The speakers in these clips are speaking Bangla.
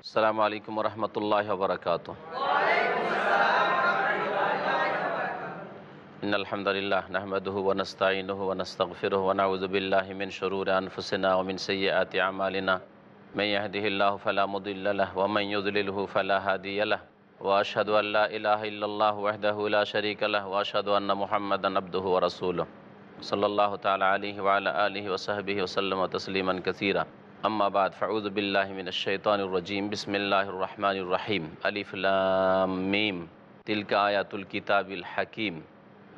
السلام عليكم ورحمة الله وبركاته. إن الحمد لله نحمده ونستعينه ونستغفره ونعوذ بالله من شرور أنفسنا ومن سيئات أعمالنا. من يهده الله فلا مضل له ومن يضلله فلا هادي له. وأشهد أن لا إله إلا الله وحده لا شريك له وأشهد أن محمدا عبده ورسوله. صلى الله تعالى عليه وعلى آله وصحبه وسلم تسليما كثيرا. أما بعد فأعوذ بالله من الشيطان الرجيم بسم الله الرحمن الرحيم ألف لام ميم تلك آيات الكتاب الحكيم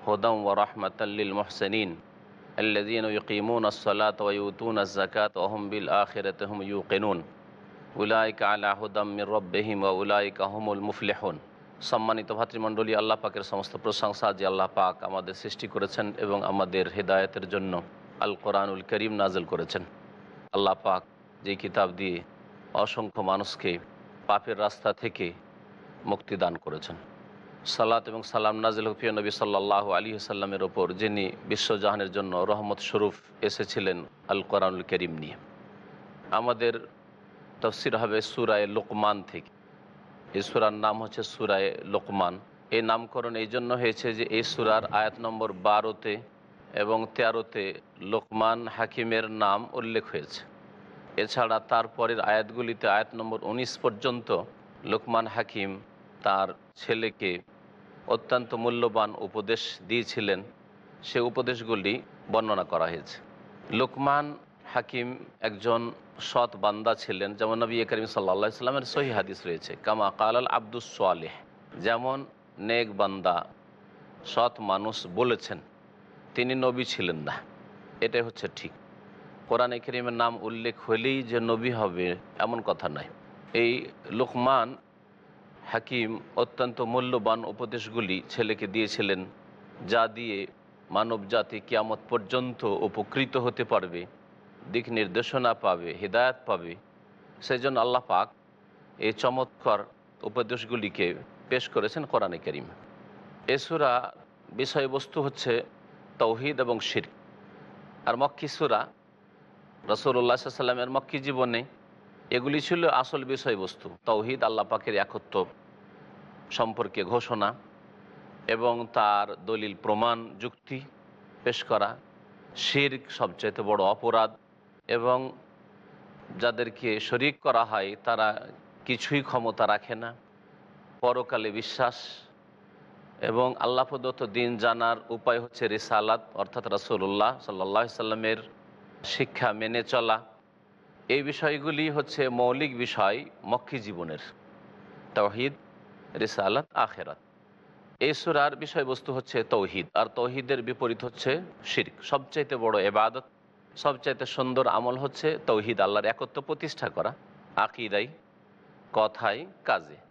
هدى ورحمة للمحسنين الذين يقيمون الصلاة ويؤتون الزكاة وهم بالآخرة هم يوقنون উলাইকা আলা হুদাম মির রব্বিহিম ওয়া উলাইকা হুমুল মুফলিহুন সম্মানিত ভাতৃমণ্ডলী আল্লাহ পাকের সমস্ত প্রশংসা যে আল্লাহ পাক আমাদের সৃষ্টি করেছেন এবং আমাদের হেদায়েতের জন্য আল কোরআনুল করিম নাজেল করেছেন আল্লাহ পাক যে কিতাব দিয়ে অসংখ্য মানুষকে পাপের রাস্তা থেকে মুক্তি দান করেছেন। সালাত এবং সালাম নাজিল হুফিয়া নবী সাল্লাহ আলী সাল্লামের ওপর, যিনি বিশ্বজাহানের জন্য রহমত স্বরূপ এসেছিলেন আল কোরআনুল করিম নিয়ে। আমাদের তফসির হবে সুরায় লোকমান থেকে। এই সুরার নাম হচ্ছে সুরায় লোকমান। এই নামকরণ এই জন্য হয়েছে যে এই সুরার আয়াত নম্বর বারোতে এবং তেরোতে লোকমান হাকিমের নাম উল্লেখ হয়েছে। এছাড়া তারপরের আয়াতগুলিতে আয়াত নম্বর উনিশ পর্যন্ত লোকমান হাকিম তার ছেলেকে অত্যন্ত মূল্যবান উপদেশ দিয়েছিলেন। সে উপদেশগুলি বর্ণনা করা হয়েছে। লোকমান হাকিম একজন সৎ বান্দা ছিলেন, যেমন নবী করিম সাল্লা সাল্লামের সহি হাদিস রয়েছে, কামা কালাল আব্দুস সোয়ালেহ যেমন নেক বান্দা, সৎ মানুষ বলেছেন। তিনি নবী ছিলেন না। এটাই হচ্ছে ঠিক। কোরআন করিমের নাম উল্লেখ হলেই যে নবী হবে এমন কথা নয়। এই লোকমান হাকিম অত্যন্ত মূল্যবান উপদেশগুলি ছেলেকে দিয়েছিলেন, যা দিয়ে মানব জাতি কিয়ামত পর্যন্ত উপকৃত হতে পারবে, দিক নির্দেশনা পাবে, হৃদায়ত পাবে। সেই জন্য আল্লাহ পাক এই চমৎকার উপদেশগুলিকে পেশ করেছেন কোরআনে করিম। এসুরা বিষয়বস্তু হচ্ছে তৌহিদ এবং শির আর মক্কি সুরা রসুল্লাহ সাল্লামের মক্কি জীবনে এগুলি ছিল আসল বিষয়বস্তু। তৌহিদ আল্লাহ পাকের একত্ব সম্পর্কে ঘোষণা এবং তার দলিল প্রমাণ যুক্তি পেশ করা। শির সবচাইতে বড় অপরাধ এবং যাদেরকে শরিক করা হয় তারা কিছুই ক্ষমতা রাখে না। পরকালে বিশ্বাস এবং আল্লাহ প্রদত্ত দিন জানার উপায় হচ্ছে রিসালাত, অর্থাৎ রাসুল্লাহ সাল্লাহ সাল্লামের শিক্ষা মেনে চলা। এই বিষয়গুলি হচ্ছে মৌলিক বিষয় মক্কি জীবনের। তৌহিদ, রিসালাত, আখেরাত। এই সুরার বিষয়বস্তু হচ্ছে তৌহিদ, আর তৌহিদের বিপরীত হচ্ছে শির্ক। সবচাইতে বড় এবাদত সবচাইতে সুন্দর আমল হচ্ছে তৌহিদ, আল্লাহর একত্র প্রতিষ্ঠা করা আকিদাই কথাই কাজে।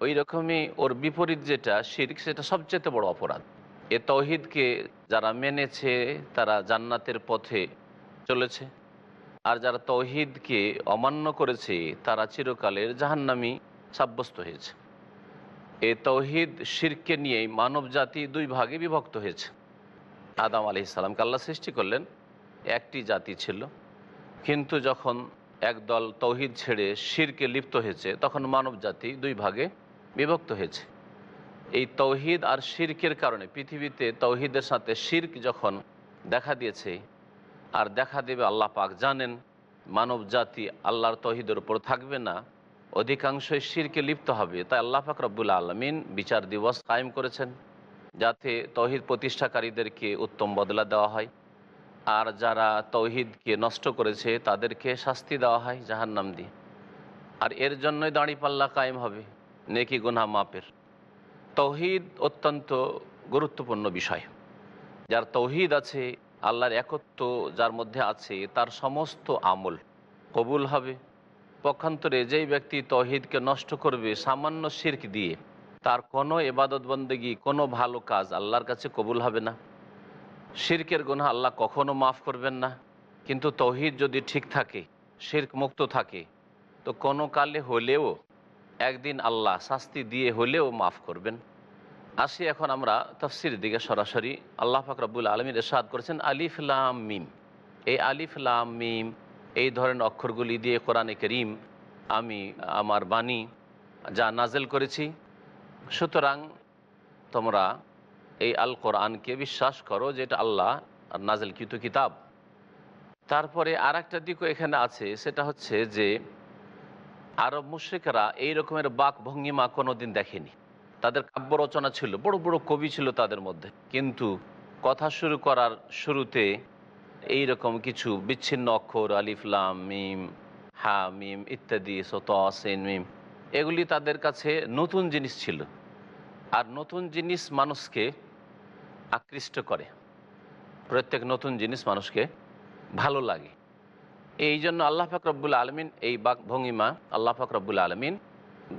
ওই রকমই ওর বিপরীত যেটা, শির্ক, সেটা সবচেয়ে বড় অপরাধ। এ তৌহিদকে যারা মেনেছে, তারা জান্নাতের পথে চলেছে। আর যারা তৌহিদকে অমান্য করেছে, তারা চিরকালের জাহান্নামি সাব্যস্ত হয়েছে। এ তৌহিদ শিরকে নিয়েই মানব জাতি দুই ভাগে বিভক্ত হয়েছে। আদাম আলি ইসালামকে আল্লাহ সৃষ্টি করলেন, একটি জাতি ছিল। কিন্তু যখন একদল তৌহিদ ছেড়ে শিরকে লিপ্ত হয়েছে, তখন মানব জাতি দুই ভাগে বিভক্ত হয়েছে। এই তৌহিদ আর শিরকের কারণে পৃথিবীতে তৌহিদের সাথে শির্ক যখন দেখা দিয়েছে, আর দেখা দেবে আল্লাহ পাক জানেন মানব জাতি আল্লাহর তহিদের উপর থাকবে না, অধিকাংশই শিরকে লিপ্ত হবে। তাই আল্লাহ পাক রব্বুল আলমিন বিচার দিবস কায়েম করেছেন যাতে তহিদ প্রতিষ্ঠাকারীদেরকে উত্তম বদলা দেওয়া হয়, আর যারা তৌহিদকে নষ্ট করেছে তাদেরকে শাস্তি দেওয়া হয় জাহান্নাম দিয়ে। আর এর জন্যই দাঁড়িপাল্লা কায়েম হবে। নেকি গুনা মাপের। তৌহিদ অত্যন্ত গুরুত্বপূর্ণ বিষয়। যার তৌহিদ আছে, আল্লাহর একত্ব যার মধ্যে আছে, তার সমস্ত আমল কবুল হবে। পক্ষান্তরে যেই ব্যক্তি তহিদকে নষ্ট করবে, সামান্য শির্ক দিয়ে, তার কোনো এবাদত বন্দেগী, কোনো ভালো কাজ আল্লাহর কাছে কবুল হবে না। শির্কের গুণা আল্লাহ কখনো মাফ করবেন না। কিন্তু তৌহিদ যদি ঠিক থাকে, শির্ক মুক্ত থাকে, তো কোনো কালে হলেও একদিন আল্লাহ শাস্তি দিয়ে হলেও মাফ করবেন। আসি এখন আমরা তফসির দিকে সরাসরি। আল্লাহ ফাকরাবুল আলমীর এরশাদ করেছেন, আলিফ লাম মিম। এই আলিফ লাম মিম, এই ধরনের অক্ষরগুলি দিয়ে কোরআনে করিম আমি, আমার বাণী যা নাজেল করেছি। সুতরাং তোমরা এই আল কোরআনকে বিশ্বাস করো যেটা আল্লাহ আর নাজেলকৃত কিতাব। তারপরে আর একটা দিকও এখানে আছে, সেটা হচ্ছে যে আরব মুশ্রিকরা এই রকমের বাক ভঙ্গিমা কোনো দিন দেখেনি। তাদের কাব্য রচনা ছিল, বড় বড় কবি ছিল তাদের মধ্যে। কিন্তু কথা শুরু করার শুরুতে এই রকম কিছু বিচ্ছিন্ন অক্ষর আলিফলাম মিম, হা, মিম ইত্যাদি, সত, সেন, মিম, এগুলি তাদের কাছে নতুন জিনিস ছিল। আর নতুন জিনিস মানুষকে আকৃষ্ট করে। প্রত্যেক নতুন জিনিস মানুষকে ভালো লাগে। এই জন্য আল্লাহ ফাকরবুল আলমিন এই বাক ভঙ্গিমা আল্লাহ ফাকরবুল আলমিন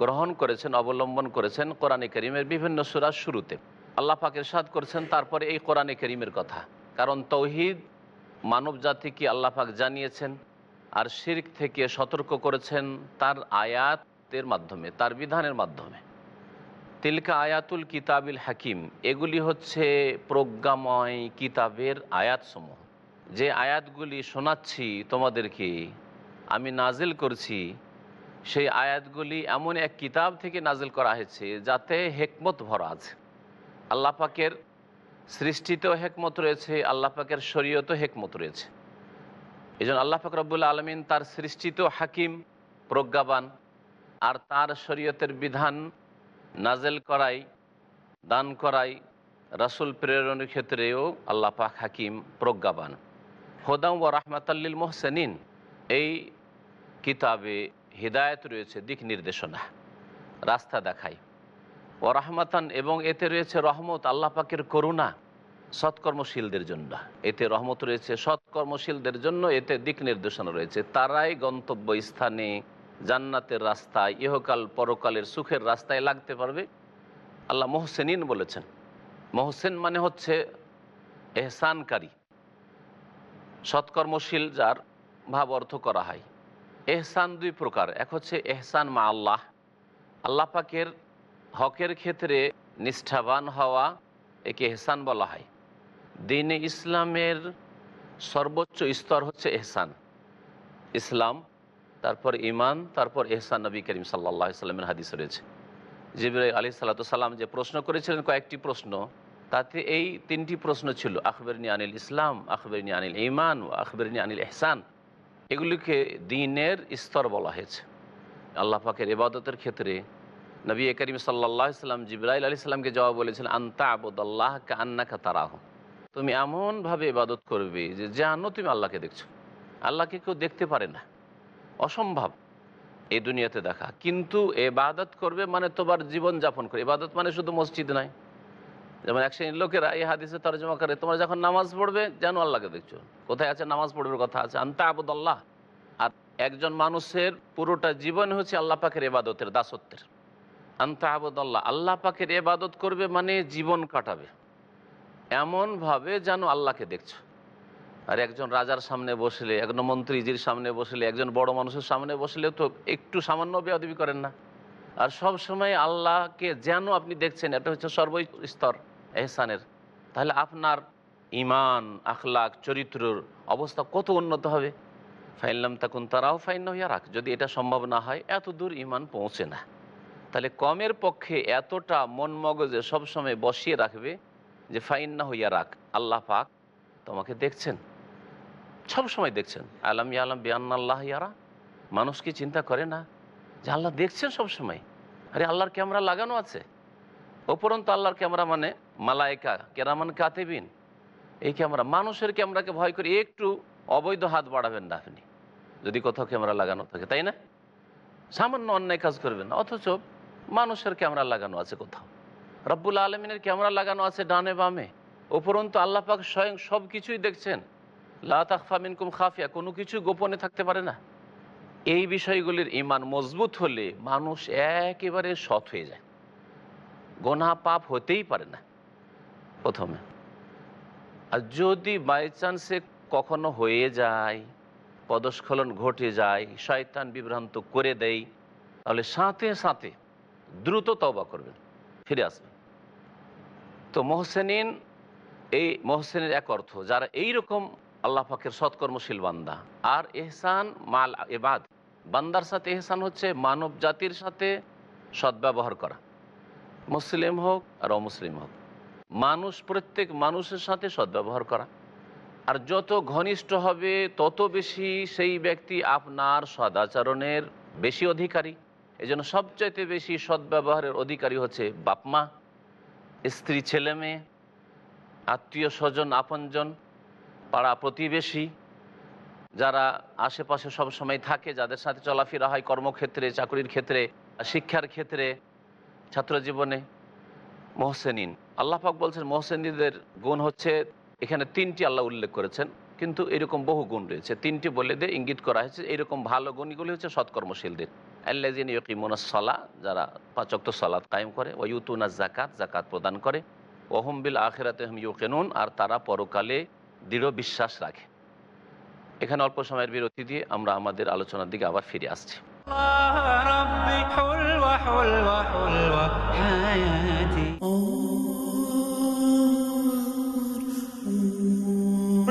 গ্রহণ করেছেন, অবলম্বন করেছেন কোরআনে করিমের বিভিন্ন সুরার শুরুতে। আল্লাহ পাকের সাদ করেছেন তারপরে এই কোরআনে করিমের কথা। কারণ তৌহিদ মানব জাতিকে আল্লাহ পাক জানিয়েছেন আর শির্ক থেকে সতর্ক করেছেন তার আয়াতের মাধ্যমে, তার বিধানের মাধ্যমে। তিলকা আয়াতুল কিতাবিল হাকিম, এগুলি হচ্ছে প্রজ্ঞাময় কিতাবের আয়াতসমূহ। যে আয়াতগুলি শোনাচ্ছি তোমাদেরকে, আমি নাজিল করছি, সেই আয়াতগুলি এমন এক কিতাব থেকে নাজিল করা হয়েছে যাতে হেকমত ভরা আছে। আল্লাহ পাকের সৃষ্টিতেও হেকমত রয়েছে, আল্লাহ পাকের শরীয়তেও হেকমত রয়েছে। এই জন্য আল্লাহ পাক রব্বুল আলমিন তার সৃষ্টিতেও হাকিম, প্রজ্ঞাবান আর তার শরীয়তের বিধান নাজেল করাই, দান করাই, রাসুল প্রেরণের ক্ষেত্রেও আল্লাহ পাক হাকিম, প্রজ্ঞাবান। হোদাম ও রাহমাতাল্লিল মোহসেনিন। এই কিতাবে হৃদায়ত রয়েছে, দিক নির্দেশনা, রাস্তা দেখায়। ও রাহমাতান, এবং এতে রয়েছে রহমত, আল্লাহ পাকের করুণা, সৎকর্মশীলদের জন্য। এতে রহমত রয়েছে, সৎকর্মশীলদের জন্য এতে দিক নির্দেশনা রয়েছে। তারাই গন্তব্য স্থানে জান্নাতের রাস্তায়, ইহকাল পরকালের সুখের রাস্তায় লাগতে পারবে। আল্লাহ মোহসেনিন বলেছেন। মোহসেন মানে হচ্ছে এহসানকারী। সৎকর্মশীল যার ভাব অর্থ করা হয়। এহসান দুই প্রকার, এক হচ্ছে এহসান মা আল্লাহ। আল্লাহ পাকের হকের ক্ষেত্রে নিষ্ঠাবান হওয়া একে এহসান বলা হয়। দিনে ইসলামের সর্বোচ্চ স্তর হচ্ছে এহসান। ইসলাম, তারপর ইমান তারপর এহসান নবী করিম সাল্লাহ সাল্লামের হাদিস রয়েছে। জিবর আলী সাল্লাম যে প্রশ্ন করেছিলেন কয়েকটি প্রশ্ন। তাতে এই তিনটি প্রশ্ন ছিল, আখবরনি আনিল ইসলাম, আখবরনি আনিল ইমান ও আখবরনি আনিল এহসান এগুলিকে দিনের স্তর বলা হয়েছে। আল্লাহ পাকের ইবাদতের ক্ষেত্রে নবী করিম সাল্লাহ সাল্লাম জিব্রাইল আলী সাল্লামকে জবাব বলেছেন আন্তা আবুদাল্লাহ কা আন্নাকা তারাহ। তুমি এমনভাবে ইবাদত করবে যে, জানো তুমি আল্লাহকে দেখছ। আল্লাহকে কেউ দেখতে পারে না। অসম্ভব। এই দুনিয়াতে দেখা। কিন্তু এবাদত করবে মানে তোমার জীবন যাপন করে। এবাদত মানে শুধু মসজিদ নয়। যেমন এক শ্রেণির লোকেরা এই হাদিসে তর্জমা করে, তোমরা যখন নামাজ পড়বে, যেন আল্লাহকে দেখছ। কোথায় আছে নামাজ পড়বে কথা? আছে আন্তা আবুদাল্লাহ। আর একজন মানুষের পুরোটা জীবন হচ্ছে আল্লাহ পাকের এবাদতের দাসত্বের। আন্তা আবুদাল্লাহ, আল্লাহ পাকের এবাদত করবে মানে জীবন কাটাবে। এমনভাবে যেন আল্লাহকে দেখছ। আর একজন রাজার সামনে বসলে, একজন মন্ত্রীজির সামনে বসলে, একজন বড় মানুষের সামনে বসলে তো একটু সামান্য বেয়াদবি করেন না। আর সব সময় আল্লাহকে যেন আপনি দেখছেন, এটা হচ্ছে সর্বস্তর এহসানের। তাহলে আপনার ইমান আখলাক চরিত্রর অবস্থা কত উন্নত হবে? ফাইনলাম তখন তারাও ফাইন হইয়া রাখ যদি এটা সম্ভব না হয়, এত দূর ইমান পৌঁছে না। তাহলে কমের পক্ষে এতটা মন মগজে সবসময় বসিয়ে রাখবে যে ফাইন না হইয়া রাখ আল্লাহ পাক তোমাকে দেখছেন? সব সময় দেখছেন। আলাম ইয়ালাম বিয়ান্নাল্লাহ ইয়ারা। মানুষ কি চিন্তা করে না যে আল্লাহ দেখছেন সব সময় আরে আল্লাহর ক্যামেরা লাগানো আছে। উপরন্ত আল্লাহর ক্যামেরা মানে মালায়কা কেরামান কাতেবিন। এই ক্যামেরা, মানুষের ক্যামেরাকে ভয় করে একটু অবৈধ হাত বাড়াবেন না আপনি। যদি কোথাও ক্যামেরা লাগানো থাকে, তাই না? সামান্য অন্যায় কাজ করবেন না, অথচ মানুষের ক্যামেরা লাগানো আছে কোথাও। রব্বুল আলমিনের ক্যামেরা লাগানো আছে ডানে বামে। উপরন্তু আল্লাহ পাক স্বয়ং সব কিছুই দেখছেন। লা তাকফা মিনকুম খাফিয়া, কোনো কিছু গোপনে থাকতে পারে না। এই বিষয়গুলির ইমান মজবুত হলে মানুষ একেবারে সৎ হয়ে যায়। গোনা পাপ হতেই পারে না। প্রথমে। আর যদি বাই চান্সে কখনো হয়ে যায়, পদস্খলন ঘটে যায়, শয়তান বিভ্রান্ত করে দেয়, তাহলে সাথে সাথে দ্রুত তবা করবেন, ফিরে আসবেন। তো মোহসেনিন, এই মোহসেনের এক অর্থ, যারা এই রকম আল্লাহ পাকের সৎকর্মশীল বান্দা, আর এহসান মাল এবাদ, বান্দার সাথে এহসান হচ্ছে মানব জাতির সাথে সদ্ব্যবহার করা, মুসলিম হোক আর অমুসলিম হোক। মানুষ, প্রত্যেক মানুষের সাথে সদ্ব্যবহার করা। আর যত ঘনিষ্ঠ হবে, তত বেশি সেই ব্যক্তি আপনার সদাচরণের বেশি অধিকারী। এই জন্য সবচাইতে বেশি সদ্ব্যবহারের অধিকারী হচ্ছে বাপমা, স্ত্রী ছেলে মেয়ে, আত্মীয় স্বজন, আপনজন, পাড়া প্রতিবেশী, যারা আশেপাশে সব সময় থাকে, যাদের সাথে চলাফেরা হয় কর্মক্ষেত্রে, চাকরির ক্ষেত্রে, শিক্ষার ক্ষেত্রে ছাত্র জীবনে মোহসেনিন। আল্লাহাক বলছেন, মোহসেনীদের গুণ হচ্ছে, এখানে তিনটি আল্লাহ উল্লেখ করেছেন, কিন্তু এরকম বহু গুণ রয়েছে। তিনটি বলে দিয়ে ইঙ্গিত করা হয়েছে, এরকম ভালো গুণগুলি হচ্ছে সৎকর্মশীলদের। আল্লাজিন ইয়কিমুনা সালা, যারা পাচক্ত সলাদ কায়েম করে ও ইউতুনা জাকাত জাকাত প্রদান করে ওহম বিল আখেরাতে হম ইউকেনুন, আর তারা পরকালে দৃঢ় বিশ্বাস রাখে। এখানে অল্প সময়ের বিরতি দিয়ে আমরা আমাদের আলোচনার দিকে আবার ফিরে আসছি। Oh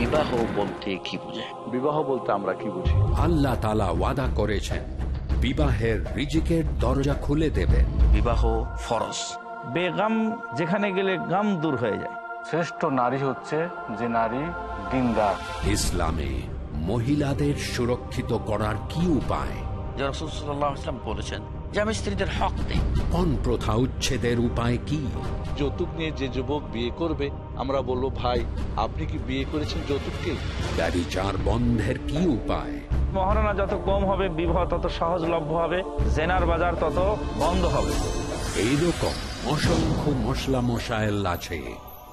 বিবাহ বলতে কি বোঝায় বিবাহ বলতে আমরা কি বুঝি? আল্লাহ তালা ওয়াদা করেছেন বিবাহের রিজিকের দরজা খুলে দেবেন বিবাহ ফরজ। বেগাম যেখানে গেলে গাম দূর হয়ে যায়। শ্রেষ্ঠ নারী হচ্ছে যে নারী দিনদার। ইসলামে মহিলাদের সুরক্ষিত করার কি উপায়? রসুল্লাহ বলেছেন আমি স্ত্রীদের হক দেই। কোন প্রথা উচ্ছেদের উপায় কি? যৌতুক নিয়ে যে যুবক বিয়ে করবে আমরা বলব ভাই আপনি কি বিয়ে করেছেন যৌতুককে? ব্যবিচার বন্ধের কি উপায়? মহারণা যত কম হবে বিবাহ তত সহজলভ্য হবে। জেনার বাজার তত বন্ধ হবে। এইরকম অসংখ্য মশলা মশায়েল আছে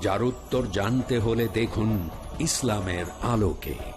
যার উত্তর জানতে হলে দেখুন ইসলামের আলোকে।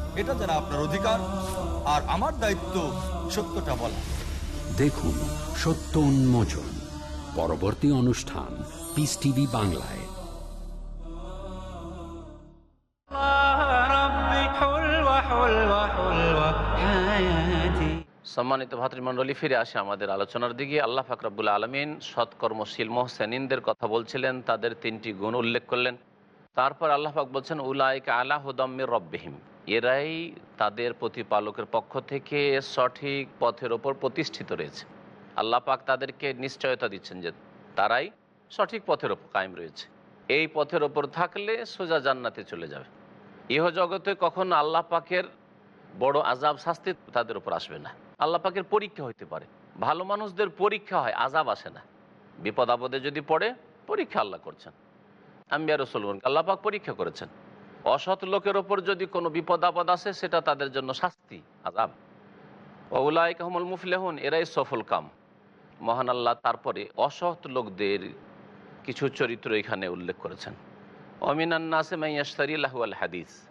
এটা যারা আপনার অধিকার আর আমার দায়িত্ব সত্যটা বলা। দেখুন সত্য উন্মোচন পরবর্তী অনুষ্ঠান পিস টিভি বাংলায়। সম্মানিত ভাতৃমণ্ডলী ফিরে আসে আমাদের আলোচনার দিকে। আল্লাহ ফাকরাবুল আলমিন সৎকর্মশীল মোহসেনদের কথা বলছিলেন তাদের তিনটি গুণ উল্লেখ করলেন। তারপর আল্লাহফাক বলছেন উলাইক আলাহ হুদম্মির রব্বিহিম। এরাই তাদের প্রতিপালকের পক্ষ থেকে সঠিক পথের ওপর প্রতিষ্ঠিত রয়েছে। আল্লাহ পাক তাদেরকে নিশ্চয়তা দিচ্ছেন যে তারাই সঠিক পথের ওপর কায়েম রয়েছে। এই পথের ওপর থাকলে সোজা জান্নাতে চলে যাবে। ইহ জগতে কখনো আল্লাহ পাকের বড় আজাব শাস্তি তাদের উপর আসবে না। আল্লাহ পাকের পরীক্ষা হইতে পারে। ভালো মানুষদের পরীক্ষা হয় আজাব আসে না। বিপদ আপদে যদি পড়ে, পরীক্ষা আল্লাহ করছেন। আমি আম্বিয়া রসুলগণ আল্লাহ পাক পরীক্ষা করেছেন। অসৎ লোকের ওপর যদি কোনো বিপদ আপদ আসে, সেটা তাদের জন্য শাস্তি, আজাব। ওউলাই কাহমুল মুফলেহন, এরাই সফল কাম। মহান আল্লাহ তারপরে অসৎ লোকদের কিছু চরিত্র এখানে উল্লেখ করেছেন। অমিনান্নাসে মাইয়াস্তারি লাহুয়াল হাদিস।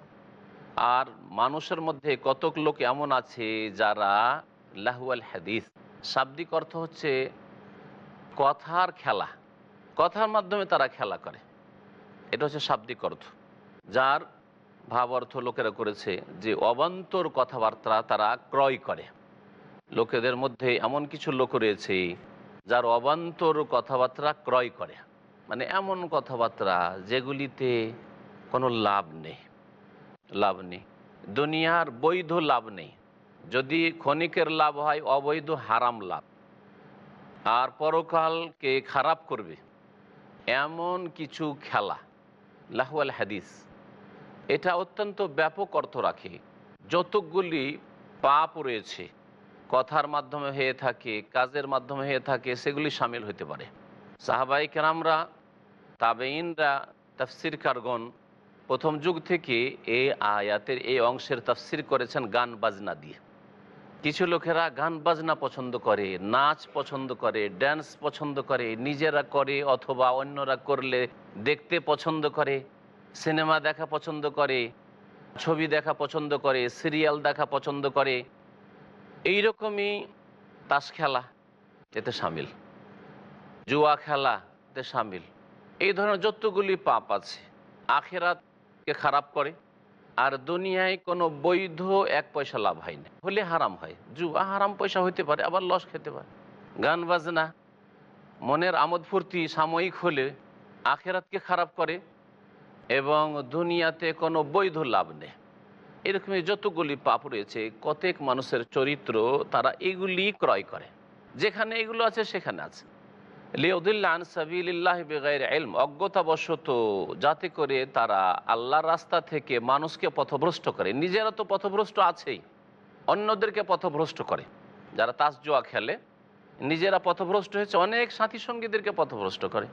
আর মানুষের মধ্যে কতক লোক এমন আছে যারা লাহুয়াল হাদিস। শাব্দিক অর্থ হচ্ছে কথার খেলা। কথার মাধ্যমে তারা খেলা করে। এটা হচ্ছে শাব্দিক অর্থ। যার ভাব অর্থ লোকেরা করেছে যে অবান্তর কথাবার্তা তারা ক্রয় করে। লোকেদের মধ্যে এমন কিছু লোক রয়েছে যার অবান্তর কথাবার্তা ক্রয় করে। মানে এমন কথাবার্তা যেগুলিতে কোনো লাভ নেই। লাভ নেই। দুনিয়ার বৈধ লাভ নেই। যদি ক্ষণিকের লাভ হয়, অবৈধ হারাম লাভ। আর পরকালকে খারাপ করবে? এমন কিছু খেলা। লাহুয়াল হাদিস। এটা অত্যন্ত ব্যাপক অর্থ রাখে। যতগুলি পাপ রয়েছে, কথার মাধ্যমে হয়ে থাকে, কাজের মাধ্যমে হয়ে থাকে, সেগুলি সামিল হতে পারে। সাহাবাই কেরামরা তাবেইনরা তাফসির কারগণ, প্রথম যুগ থেকে এই আয়াতের এই অংশের তাফসির করেছেন গান বাজনা দিয়ে। কিছু লোকেরা গান বাজনা পছন্দ করে, নাচ পছন্দ করে ড্যান্স পছন্দ করে, নিজেরা করে অথবা অন্যরা করলে দেখতে পছন্দ করে। সিনেমা দেখা পছন্দ করে, ছবি দেখা পছন্দ করে, সিরিয়াল দেখা পছন্দ করে, এইরকমই তাস খেলা এতে সামিল। জুয়া খেলা এতে সামিল। এই ধরনের যতগুলি পাপ আছে, আখেরাতকে খারাপ করে, আর দুনিয়ায় কোনো বৈধ এক পয়সা লাভ হয় না। হলে হারাম হয়। জুয়া হারাম পয়সা হইতে পারে, আবার লস খেতে পারে। গান বাজনা, মনের আমোদ ফুর্তি সাময়িক হলে আখেরাতকে খারাপ করে এবং দুনিয়াতে কোনো বৈধ লাভ নেই। এরকমই যতগুলি পাপ রয়েছে, কতক মানুষের চরিত্র তারা এগুলি ক্রয় করে। যেখানে এগুলো আছে, সেখানে আছে। লিউদুল্লাহ সাবিল্লাহ বেগাইর এলম অজ্ঞতাবশত যাতে করে তারা আল্লাহর রাস্তা থেকে মানুষকে পথভ্রষ্ট করে। নিজেরা তো পথভ্রষ্ট আছেই, অন্যদেরকে পথভ্রষ্ট করে। যারা তাস জোয়া খেলে, নিজেরা পথভ্রষ্ট হয়েছে, অনেক সাথী সঙ্গীদেরকে পথভ্রষ্ট করে।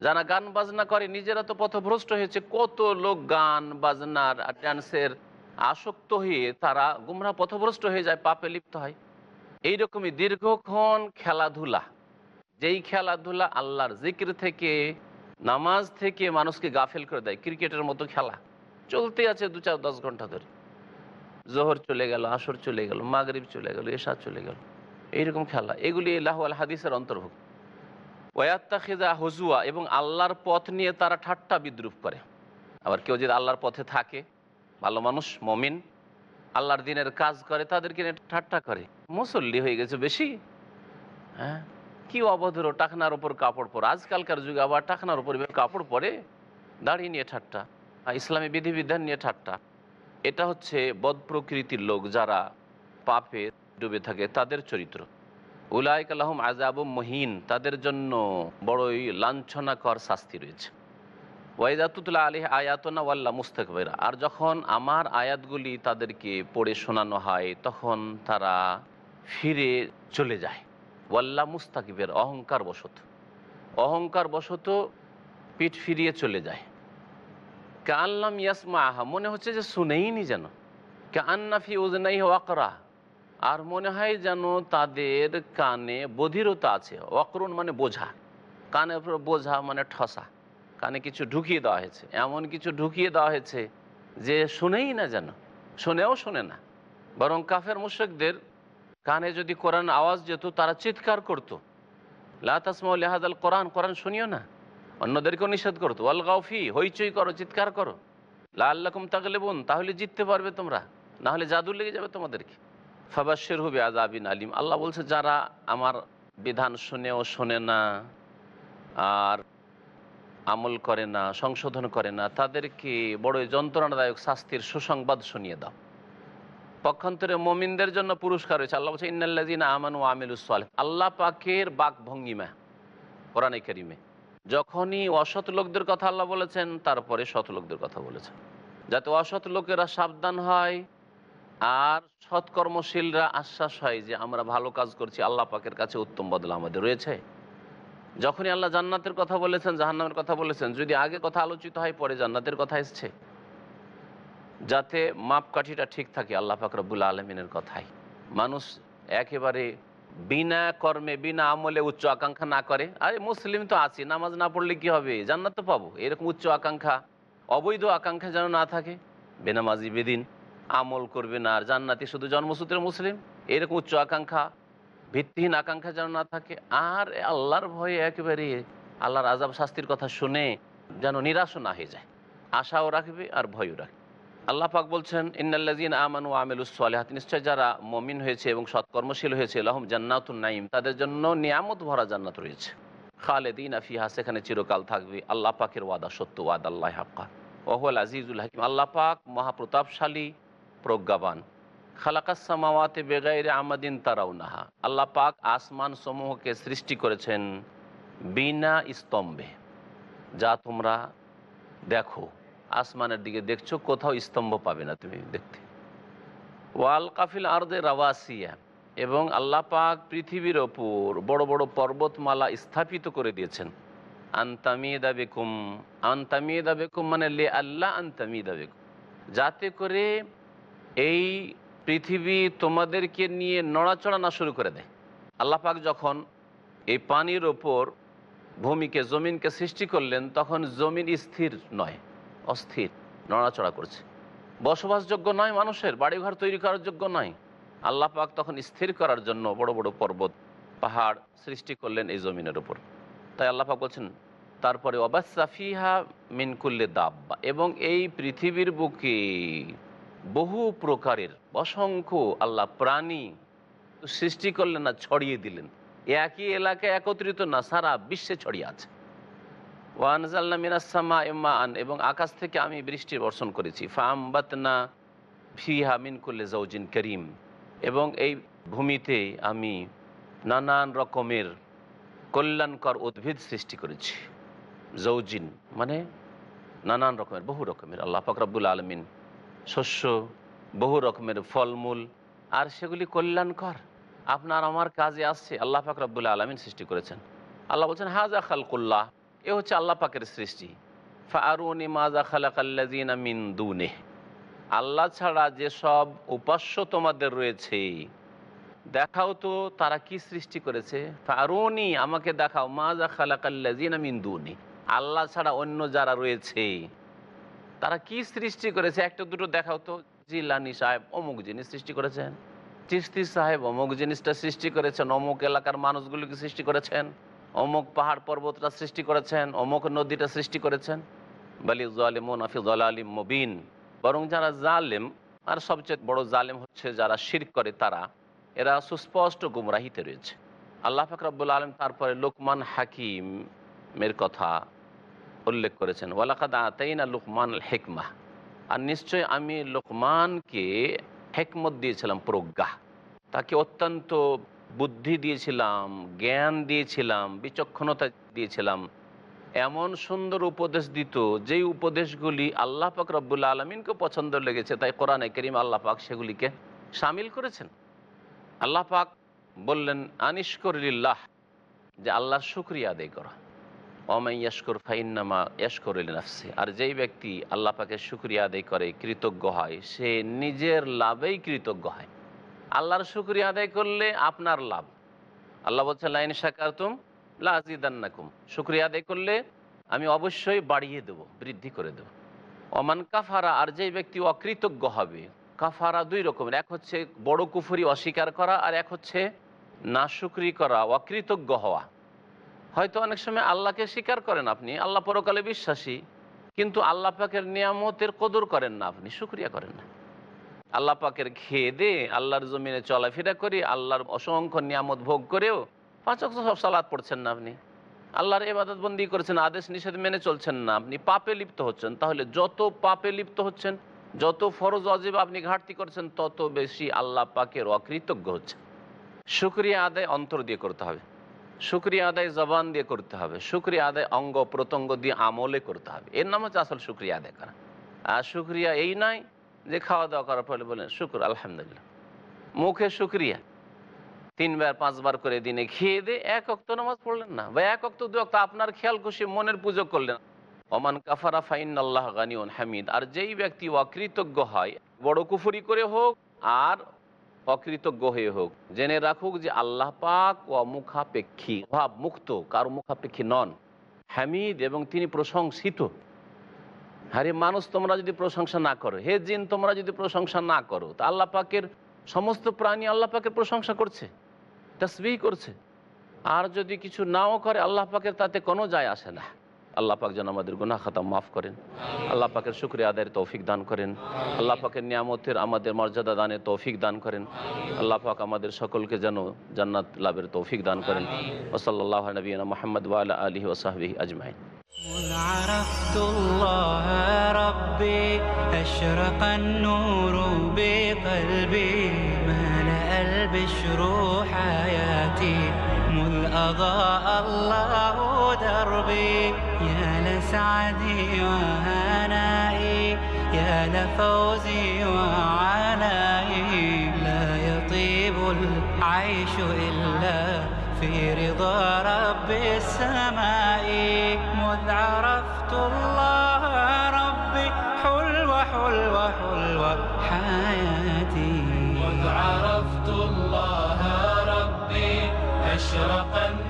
যারা গান বাজনা করে, নিজেরা তো পথভ্রষ্ট হয়েছে। কত লোক গান বাজনার ড্যান্সের আসক্ত হয়ে তারা গুমরা পথভ্রষ্ট হয়ে যায়, পাপে লিপ্ত হয়। এইরকমই দীর্ঘক্ষণ খেলাধুলা। যেই খেলাধুলা আল্লাহর জিক্র থেকে, নামাজ থেকে মানুষকে গাফেল করে দেয়। ক্রিকেটের মতো খেলা। চলতে আছে দু চার দশ ঘণ্টা ধরে। জোহর চলে গেল, আসর চলে গেল, মাগরিব চলে গেল, এশা চলে গেল। এইরকম খেলা। এগুলি লাহ আল হাদিসের অন্তর্ভুক্ত। ওয়াত্তা খেজা হজুয়া, এবং আল্লাহর পথ নিয়ে তারা ঠাট্টা বিদ্রুপ করে। আবার কেউ যদি আল্লাহর পথে থাকে, ভালো মানুষ, মমিন, আল্লাহর দিনের কাজ করে, তাদেরকে নিয়ে ঠাট্টা করে। মুসল্লি হয়ে গেছে বেশি। হ্যাঁ? কি অবধর টাকনার ওপর কাপড় পরে। আজকালকার যুগে আবার টাকনার এভাবে কাপড় পরে দাঁড়িয়ে নিয়ে ঠাট্টা ইসলামী বিধিবিধান নিয়ে ঠাট্টা। এটা হচ্ছে বদ প্রকৃতির লোক যারা পাপে ডুবে থাকে, তাদের চরিত্র। উলায়ক আলহম আজাব মহিন, তাদের জন্য বড়ই লাঞ্ছনাকর শাস্তি রয়েছে। ওয়াইজাতুল্লাহ আলী আয়াতনা ওয়াল্লা মুস্তাকবেরা, আর যখন আমার আয়াতগুলি তাদেরকে পড়ে শোনানো হয়, তখন তারা ফিরে চলে যায়। ওয়াল্লা মুস্তাকিবের, অহংকার বশত। অহংকার বশত পিঠ ফিরিয়ে চলে যায়। কাল্লাম ইয়াসমা আহা মনে হচ্ছে যে শুনেইনি যেন। কে কান্নাফি উজনাই ওয়াকরা আর মনে হয় যেন তাদের কানে বধিরতা আছে। অকরণ মানে বোঝা। উপর বোঝা মানে ঠসা। কানে কিছু ঢুকিয়ে দেওয়া হয়েছে। এমন কিছু ঢুকিয়ে দেওয়া হয়েছে যে শুনেই না যেন। শুনেও শোনে না। বরং কাফের মুশেকদের কানে যদি কোরআন আওয়াজ যেত, তারা চিৎকার করতো। লাতাসমা লেহাদাল কোরআন কোরআন শুনিও না। অন্যদেরকেও নিষেধ করতো। ওয়াল হইচই করো, চিৎকার করো। লা আল্লাকুম তাগলে বোন তাহলে জিততে পারবে তোমরা। নাহলে জাদু লেগে যাবে তোমাদেরকে। ফাবাসের হবে আজাবিন আলিম। আল্লাহ বলছে, যারা আমার বিধান শুনেও শোনে না, আর আমল করে না, সংশোধন করে না, তাদেরকে বড় যন্ত্রণাদায়ক শাস্তির সুসংবাদ শুনিয়ে দাও। পক্ষান্তরে মমিনদের জন্য পুরস্কার রয়েছে। আল্লাহ বলছে ইন্নাল্লাজিনা আমানু আমিলুসল আল্লাহ পাকের বাক ভঙ্গিমা কোরআনে করিমে। যখনই অসৎ লোকদের কথা আল্লাহ বলেছেন, তারপরে সৎ লোকদের কথা বলেছেন। যাতে অসৎ লোকেরা সাবধান হয় আর সৎকর্মশীলরা আশ্বাস হয় যে আমরা ভালো কাজ করছি, আল্লাহ পাকের কাছে উত্তম বদলা আমাদের রয়েছে। যখনই আল্লাহ জান্নাতের কথা বলেছেন, জাহান্নামের কথা বলেছেন, যদি আগে কথা আলোচিত হয়, পরে জান্নাতের কথা এসছে। যাতে মাপকাঠিটা ঠিক থাকে আল্লাহ পাক রব্বুল আলমিনের কথাই মানুষ একেবারে বিনা কর্মে, বিনা আমলে উচ্চ আকাঙ্ক্ষা না করে। আরে মুসলিম তো আছি, নামাজ না পড়লে কি হবে? জান্নাত তো পাবো। এরকম উচ্চ আকাঙ্ক্ষা, অবৈধ আকাঙ্ক্ষা যেন না থাকে। বেনামাজি বেদিন। আমল করবে না, আর জান্নাতি শুধু জন্মসূত্রে মুসলিম? এরকম উচ্চ আকাঙ্ক্ষা, ভিত্তিহীন আকাঙ্ক্ষা যেন না থাকে। আর আল্লাহর ভয়ে একেবারে আল্লাহর আজাব শাস্তির কথা শুনে যেন নিরাশও না হয়ে যায়। আশাও রাখবে আর ভয়ও রাখবে। আল্লাহ পাক বলছেন ইন্নাল্লাজিন আমানু আমেলুসলেহাত নিশ্চয় যারা মমিন হয়েছে এবং সৎকর্মশীল হয়েছে, লহম জান্নাতুন নাইম তাদের জন্য নিয়ামত ভরা জান্নাত রয়েছে। খালেদিন আফিহা সেখানে চিরকাল থাকবে। আল্লাহ পাকের ওয়াদা সত্য ওয়াদ আল্লাহ হাক্কা। ওহুল আজিজুল হাকিম। আল্লাহ পাক মহাপ্রতাপশালী প্রজ্ঞাবান। খালাকাসামাওয়াতে বেগাইরে আমাদিন তারাও নাহা আল্লাহ পাক আসমান সমূহকে সৃষ্টি করেছেন বিনা স্তম্ভে। যা তোমরা দেখো, আসমানের দিকে দেখছ, কোথাও স্তম্ভ পাবে না তুমি দেখতে। ওয়াল কাফিল আর্দে রাওয়াসিয়া। এবং আল্লাহ পাক পৃথিবীর ওপর বড় বড় পর্বতমালা স্থাপিত করে দিয়েছেন। আন্তামিদা বেকুম আন্তামিদা বেকুম মানে লে আল্লাহ আন্তামিদা বেকুম। যাতে করে এই পৃথিবী তোমাদেরকে নিয়ে নড়াচড়া না শুরু করে দেয়। আল্লাপাক যখন এই পানির ওপর ভূমিকে, জমিনকে সৃষ্টি করলেন, তখন জমিন স্থির নয়, অস্থির, নড়াচড়া করছে। বসবাসযোগ্য নয় মানুষের, বাড়িঘর তৈরি করার যোগ্য নয়। আল্লাহ পাক তখন স্থির করার জন্য বড় বড় পর্বত, পাহাড় সৃষ্টি করলেন এই জমিনের উপর তাই আল্লাহ পাক বলছেন, তারপরে অবাসাফিহা মিনকুল্লে দাব্বা এবং এই পৃথিবীর বুকে বহু প্রকারের, অসংখ্য আল্লাহ প্রাণী সৃষ্টি করলেন না ছড়িয়ে দিলেন। একই এলাকায় একত্রিত না, সারা বিশ্বে ছড়িয়ে আছে। ওয়ানজাল্লা মিনাসামা ইম্মা এবং আকাশ থেকে আমি বৃষ্টি বর্ষণ করেছি। ফামবাতনা ফিহা মিনকুল্লে জৌজিন করিম, এবং এই ভূমিতে আমি নানান রকমের কল্যাণকর উদ্ভিদ সৃষ্টি করেছি। জৌজিন মানে নানান রকমের, বহু রকমের। আল্লাহ ফকরাবুল আলমিন শস্য, বহু রকমের ফলমূল, আর সেগুলি কল্যাণকর। আপনার আমার কাজে আসছে, আল্লাহ পাক ফাকরাবুল আলমিন সৃষ্টি করেছেন। আল্লাহ বলছেন, হাজা খালকুল্লাহ এ হচ্ছে আল্লাহ পাকের সৃষ্টি। ফারুনি মাজা খালাকাল্লাজিনা মিন দুনে আল্লাহ ছাড়া যেসব উপাস্য তোমাদের রয়েছে। দেখাও তো তারা কি সৃষ্টি করেছে। ফারুনি আমাকে দেখাও মাজা খালাকাল্লাজিনা মিন দুনি আল্লাহ ছাড়া অন্য যারা রয়েছে। তারা কি সৃষ্টি করেছে? একটা, দুটো দেখাও তো। জিলানি সাহেব, অমুক জিনিস সৃষ্টি করেছেন। চিস্তি সাহেব, অমুক জিনিসটা সৃষ্টি করেছেন। অমুক এলাকার মানুষগুলিকে সৃষ্টি করেছেন? অমুক পাহাড় পর্বতটা সৃষ্টি করেছেন। অমুক নদীটা সৃষ্টি করেছেন। বালি জালিমুন আফিজ আলিম মবিন। বরং যারা জালেম, আর সবচেয়ে বড় জালেম হচ্ছে যারা শির করে তারা, এরা সুস্পষ্ট গুমরাহিতে রয়েছে। আল্লাহ ফাকরাবুল আলম তারপরে লোকমান হাকিমের কথা উল্লেখ করেছেন, ওয়ালাকাদ আতাইনা লুকমান হেকমা আর নিশ্চয় আমি লোকমানকে হেকমত দিয়েছিলাম, প্রজ্ঞা। তাকে অত্যন্ত বুদ্ধি দিয়েছিলাম, জ্ঞান দিয়েছিলাম, বিচক্ষণতা দিয়েছিলাম। এমন সুন্দর উপদেশ দিত, যেই উপদেশগুলি আল্লাহ পাক রব্বুল্লা আলমিনকে পছন্দ লেগেছে, তাই কোরআনে করিম আল্লাহ পাক সেগুলিকে সামিল করেছেন। আল্লাহ পাক বললেন আনিস্করিল্লাহ যে আল্লাহর শুক্রিয়া আদায় করা। অমাই ইয়াস্কর ফাইন্নামা ইয়াস্কর নাফসি আর যেই ব্যক্তি আল্লাহ পাকে শুক্রিয়া আদায় করে, কৃতজ্ঞ হয়, সে নিজের লাভেই কৃতজ্ঞ হয়। আল্লাহর শুক্রিয়া আদায় করলে আপনার লাভ। আল্লাহ বলছে লাইন শাকার তুম লাজিদান্নাকুম শুক্রিয়া আদায় করলে আমি অবশ্যই বাড়িয়ে দেব, বৃদ্ধি করে দেব। অমান কাফারা, আর যেই ব্যক্তি অকৃতজ্ঞ হবে, কাফারা দুই রকমের। এক হচ্ছে বড় কুফুরি অস্বীকার করা, আর এক হচ্ছে না করা, অকৃতজ্ঞ হওয়া। হয়তো অনেক সময় আল্লাহকে স্বীকার করেন আপনি, আল্লাহ পরকালে বিশ্বাসী, কিন্তু আল্লাহ পাকের নিয়ামতের কদর করেন না আপনি, শুক্রিয়া করেন না। আল্লাহ পাকের খেয়ে দে আল্লাহর জমিনে চলাফেরা করি, আল্লাহর অসংখ্য নিয়ামত ভোগ করেও পাঁচ অক্ষ সব সালাদ পড়ছেন না আপনি। আল্লাহর এবাদত বন্দি করেছেন, আদেশ নিষেধ মেনে চলছেন না আপনি, পাপে লিপ্ত হচ্ছেন। তাহলে যত পাপে লিপ্ত হচ্ছেন, যত ফরজ অজীব আপনি ঘাটতি করছেন, তত বেশি আল্লাহ পাকের অকৃতজ্ঞ হচ্ছেন। শুক্রিয়া আদায় অন্তর দিয়ে করতে হবে। শুক্রিয়া আদায় জবান দিয়ে করতে হবে। শুক্রিয়া আদায় অঙ্গ প্রত্যঙ্গ দিয়ে আমলে করতে হবে। এর নাম হচ্ছে আসল শুক্রিয়া আদায় করা। আর শুক্রিয়া এই নয় যে খাওয়া দাওয়া করার ফলে বলেন, শুক্র, আলহামদুলিল্লাহ। মুখে শুক্রিয়া। তিনবার, পাঁচবার করে দিনে খেয়ে দিয়ে এক অক্ত নামাজ পড়লেন না। বা এক অক্ত দু অক্ত আপনার খেয়াল খুশি মনের পুজো করলেন। ওমান কাফারা ফাইন আল্লাহ গানিউন হামিদ। আর যেই ব্যক্তি অকৃতজ্ঞ হয়, বড় কুফুরি করে হোক, আর অকৃতজ্ঞ হয়ে হোক, জেনে রাখুক যে আল্লাহ পাক ও মুখাপেক্ষী ভাব মুক্ত কারও মুখাপেক্ষী নন। হামিদ এবং তিনি প্রশংসিত। হারে মানুষ, তোমরা যদি প্রশংসা না করো, হে জিন, তোমরা যদি প্রশংসা না করো, তা আল্লাহ পাকের সমস্ত প্রাণী আল্লাহ পাকের প্রশংসা করছে তসবি করছে। আর যদি কিছু নাও করে, আল্লাহ পাকের তাতে কোনো যায় আসে না। আল্লাহ পাক যেন আমাদের গুনাহ খাতা মাফ করেন আল্লাহ পাকের শুক্রিয়া আদায়ের তৌফিক দান করেন আল্লাহ পাকের নিয়ামতের আমাদের মর্যাদা দানের তৌফিক দান করেন আল্লাহ পাক আমাদের সকলকে যেন জান্নাত লাভের তৌফিক দান করেন ওসল্লাহ নবীনা মোহাম্মদ ওয়ালা আলহি ওসাহবি আজমাইন مذ عرفت الله ربي أشرق النور بقلبي ملأ البشر حياتي مذ أضاء الله دربي يا لسعدي وهنائي يا لفوزي وعنائي لا يطيب العيش إلا في رضا رب السماء. مذ عرفت الله ربي حلوة حلوة حلوة حياتي. مذ عرفت الله ربي أشرق النور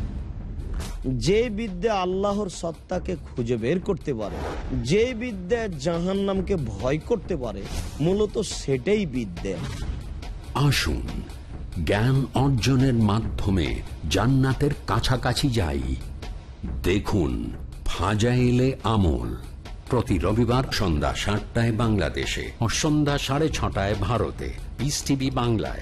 যে বিদ্যা আল্লাহর সত্তাকে খুঁজে বের করতে পারে, যে বিদ্যা জাহান নামকে ভয় করতে পারে, মূলত সেটাই বিদ্যা। আসুন, জ্ঞান অর্জনের মাধ্যমে জান্নাতের কাছাকাছি যাই। দেখুন ফাজাইলে আমল প্রতি রবিবার সন্ধ্যা সাতটায় বাংলাদেশে ও সন্ধ্যা সাড়ে ছটায় ভারতে। টিভি বাংলায়।